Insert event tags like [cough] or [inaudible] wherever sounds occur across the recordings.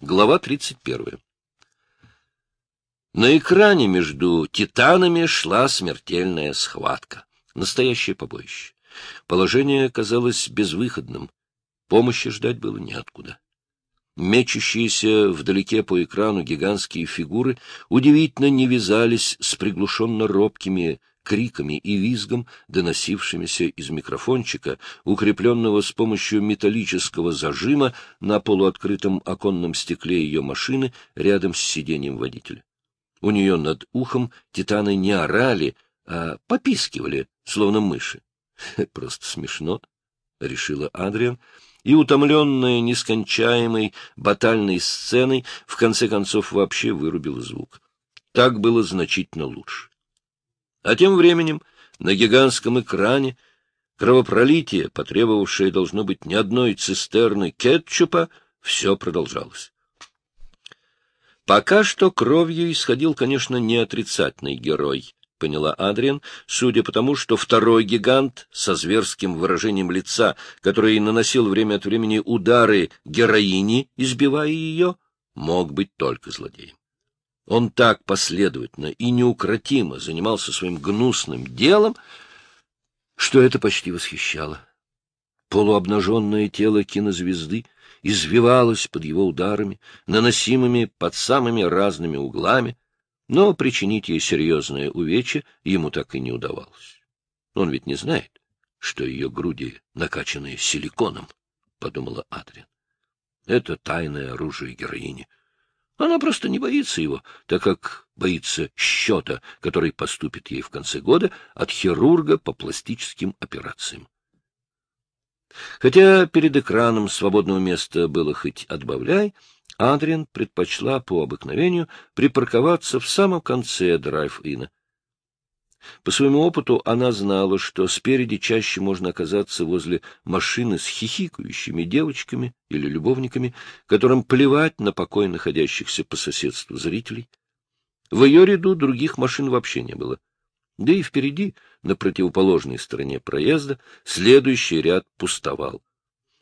Глава 31. На экране между титанами шла смертельная схватка. Настоящее побоище. Положение казалось безвыходным. Помощи ждать было неоткуда. Мечущиеся вдалеке по экрану гигантские фигуры удивительно не вязались с приглушенно робкими криками и визгом, доносившимися из микрофончика, укрепленного с помощью металлического зажима на полуоткрытом оконном стекле ее машины рядом с сиденьем водителя. У нее над ухом титаны не орали, а попискивали, словно мыши. [laughs] Просто смешно, — решила Адриан, и, утомленная нескончаемой батальной сценой, в конце концов вообще вырубила звук. Так было значительно лучше. А тем временем на гигантском экране кровопролитие, потребовавшее, должно быть, ни одной цистерны кетчупа, все продолжалось. Пока что кровью исходил, конечно, не отрицательный герой, — поняла Адриан, судя по тому, что второй гигант со зверским выражением лица, который наносил время от времени удары героине, избивая ее, мог быть только злодеем. Он так последовательно и неукротимо занимался своим гнусным делом, что это почти восхищало. Полуобнаженное тело кинозвезды извивалось под его ударами, наносимыми под самыми разными углами, но причинить ей серьезное увечье ему так и не удавалось. Он ведь не знает, что ее груди накачанные силиконом, — подумала Адриан. Это тайное оружие героини — она просто не боится его, так как боится счета, который поступит ей в конце года от хирурга по пластическим операциям. Хотя перед экраном свободного места было хоть отбавляй, Адриан предпочла по обыкновению припарковаться в самом конце драйв-ина. По своему опыту она знала, что спереди чаще можно оказаться возле машины с хихикающими девочками или любовниками, которым плевать на покой находящихся по соседству зрителей. В ее ряду других машин вообще не было. Да и впереди, на противоположной стороне проезда, следующий ряд пустовал.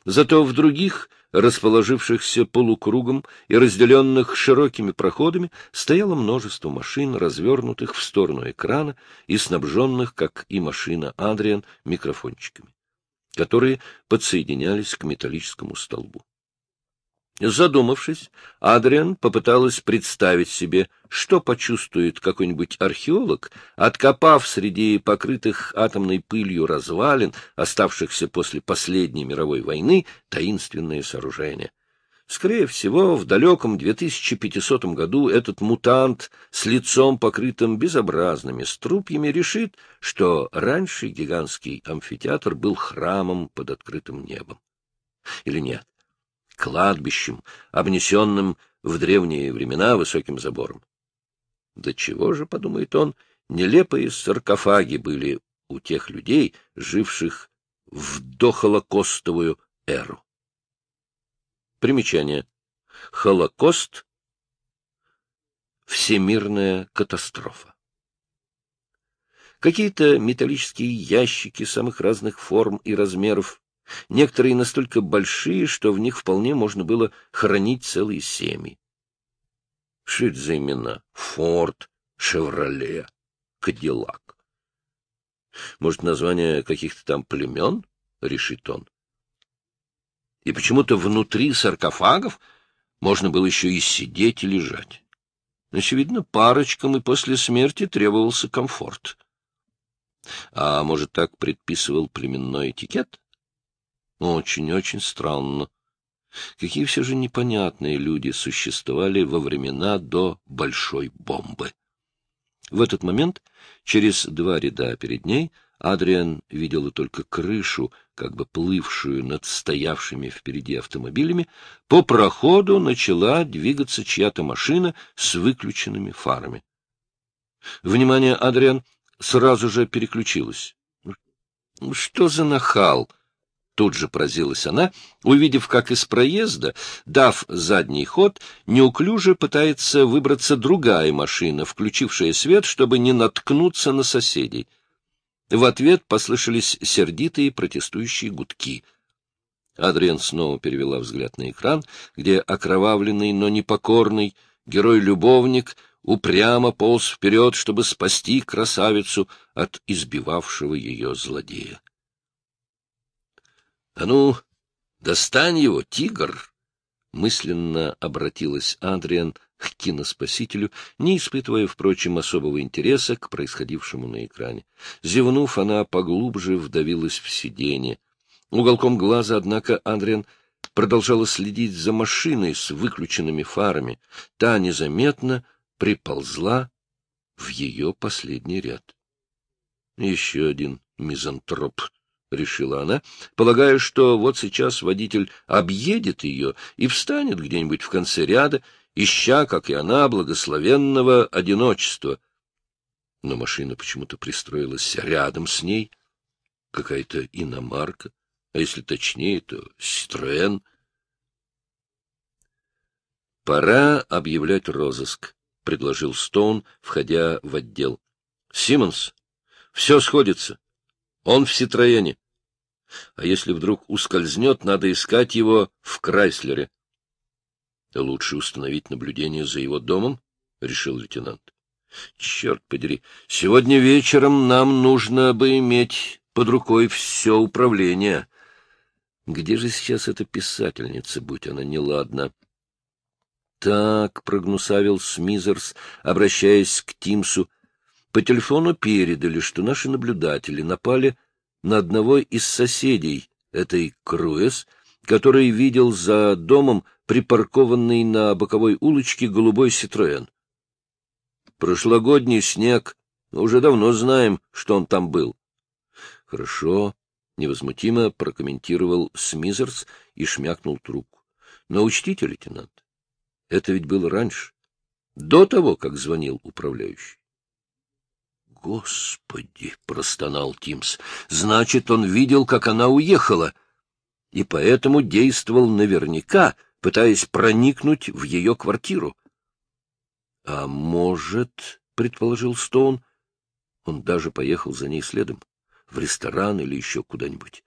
Зато в других расположившихся полукругом и разделенных широкими проходами, стояло множество машин, развернутых в сторону экрана и снабженных, как и машина Адриан, микрофончиками, которые подсоединялись к металлическому столбу. Задумавшись, Адриан попыталась представить себе, что почувствует какой-нибудь археолог, откопав среди покрытых атомной пылью развалин, оставшихся после последней мировой войны, таинственные сооружения. Скорее всего, в далеком 2500 году этот мутант с лицом, покрытым безобразными струпьями, решит, что раньше гигантский амфитеатр был храмом под открытым небом. Или нет? Кладбищем, обнесенным в древние времена высоким забором. Да чего же, — подумает он, — нелепые саркофаги были у тех людей, живших в дохолокостовую эру. Примечание. Холокост — всемирная катастрофа. Какие-то металлические ящики самых разных форм и размеров Некоторые настолько большие, что в них вполне можно было хранить целые семьи. Что это за имена? Форд, Шевроле, Кадиллак. Может, название каких-то там племен? — решит он. И почему-то внутри саркофагов можно было еще и сидеть и лежать. Очевидно, парочкам и после смерти требовался комфорт. А может, так предписывал племенной этикет? Очень-очень странно. Какие все же непонятные люди существовали во времена до большой бомбы. В этот момент, через два ряда перед ней, Адриан видела только крышу, как бы плывшую над стоявшими впереди автомобилями, по проходу начала двигаться чья-то машина с выключенными фарами. Внимание Адриан сразу же переключилось. «Ну, — Что за нахал? Тут же поразилась она, увидев, как из проезда, дав задний ход, неуклюже пытается выбраться другая машина, включившая свет, чтобы не наткнуться на соседей. В ответ послышались сердитые протестующие гудки. Адриан снова перевела взгляд на экран, где окровавленный, но непокорный герой-любовник упрямо полз вперед, чтобы спасти красавицу от избивавшего ее злодея. — А ну, достань его, тигр! — мысленно обратилась Адриан к киноспасителю, не испытывая, впрочем, особого интереса к происходившему на экране. Зевнув, она поглубже вдавилась в сиденье. Уголком глаза, однако, Адриан продолжала следить за машиной с выключенными фарами. Та незаметно приползла в ее последний ряд. Еще один мизантроп, — решила она, полагая, что вот сейчас водитель объедет ее и встанет где-нибудь в конце ряда, ища, как и она, благословенного одиночества. Но машина почему-то пристроилась рядом с ней, какая-то иномарка, а если точнее, то Ситроэн. «Пора объявлять розыск», — предложил Стоун, входя в отдел. «Симмонс, все сходится. Он в Ситроене. А если вдруг ускользнет, надо искать его в Крайслере». «Лучше установить наблюдение за его домом», — решил лейтенант. «Черт подери, сегодня вечером нам нужно бы иметь под рукой все управление». Где же сейчас эта писательница, будь она неладна? Так, — прогнусавил Смизерс, обращаясь к Тимсу, — по телефону передали, что наши наблюдатели напали на одного из соседей этой Круэс, который видел за домом припаркованный на боковой улочке голубой Ситроен. Прошлогодний снег. Уже давно знаем, что он там был. Хорошо, — невозмутимо прокомментировал Смизерс и шмякнул трубку. — Но учтите, лейтенант, это ведь было раньше, до того, как звонил управляющий. — Господи! — простонал Тимс. — Значит, он видел, как она уехала, и поэтому действовал наверняка, пытаясь проникнуть в ее квартиру. — А может, — предположил Стоун, — он даже поехал за ней следом в ресторан или еще куда-нибудь,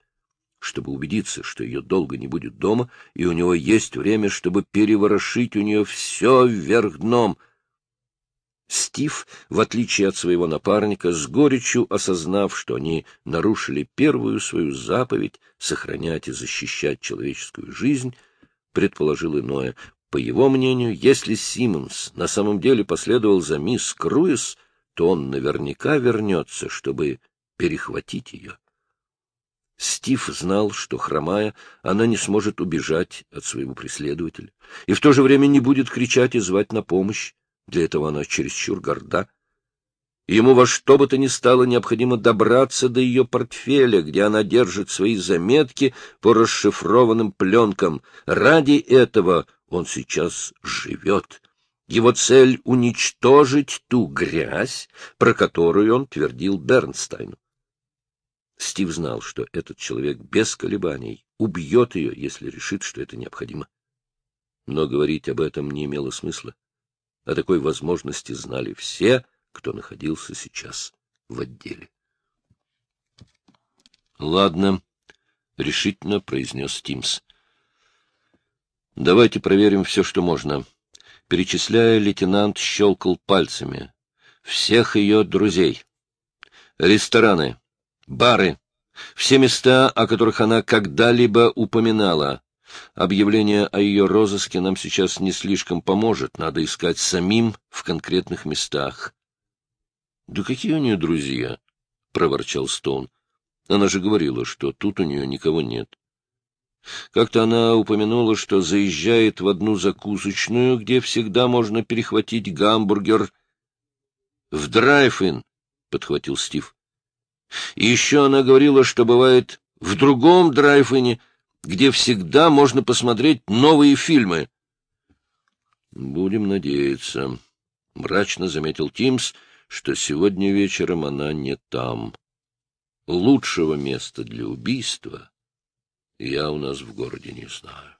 чтобы убедиться, что ее долго не будет дома, и у него есть время, чтобы переворошить у нее все вверх дном. Стив, в отличие от своего напарника, с горечью осознав, что они нарушили первую свою заповедь сохранять и защищать человеческую жизнь, предположил иное. По его мнению, если Симмонс на самом деле последовал за мисс Круиз, то он наверняка вернется, чтобы перехватить ее. Стив знал, что, хромая, она не сможет убежать от своего преследователя, и в то же время не будет кричать и звать на помощь. Для этого она чересчур горда. Ему во что бы то ни стало необходимо добраться до ее портфеля, где она держит свои заметки по расшифрованным пленкам. Ради этого он сейчас живет. Его цель — уничтожить ту грязь, про которую он твердил Бернстайну. Стив знал, что этот человек без колебаний убьет ее, если решит, что это необходимо. Но говорить об этом не имело смысла. О такой возможности знали все, кто находился сейчас в отделе. — Ладно, — решительно произнес Тимс. — Давайте проверим все, что можно. Перечисляя, лейтенант щелкал пальцами. Всех ее друзей. Рестораны бары, все места, о которых она когда-либо упоминала. Объявление о ее розыске нам сейчас не слишком поможет, надо искать самим в конкретных местах. — Да какие у нее друзья? — проворчал Стоун. Она же говорила, что тут у нее никого нет. Как-то она упомянула, что заезжает в одну закусочную, где всегда можно перехватить гамбургер. — В драйв-ин, — подхватил Стив. И еще она говорила, что бывает в другом драйв-ине, где всегда можно посмотреть новые фильмы. — Будем надеяться, — мрачно заметил Тимс, что сегодня вечером она не там. Лучшего места для убийства я у нас в городе не знаю.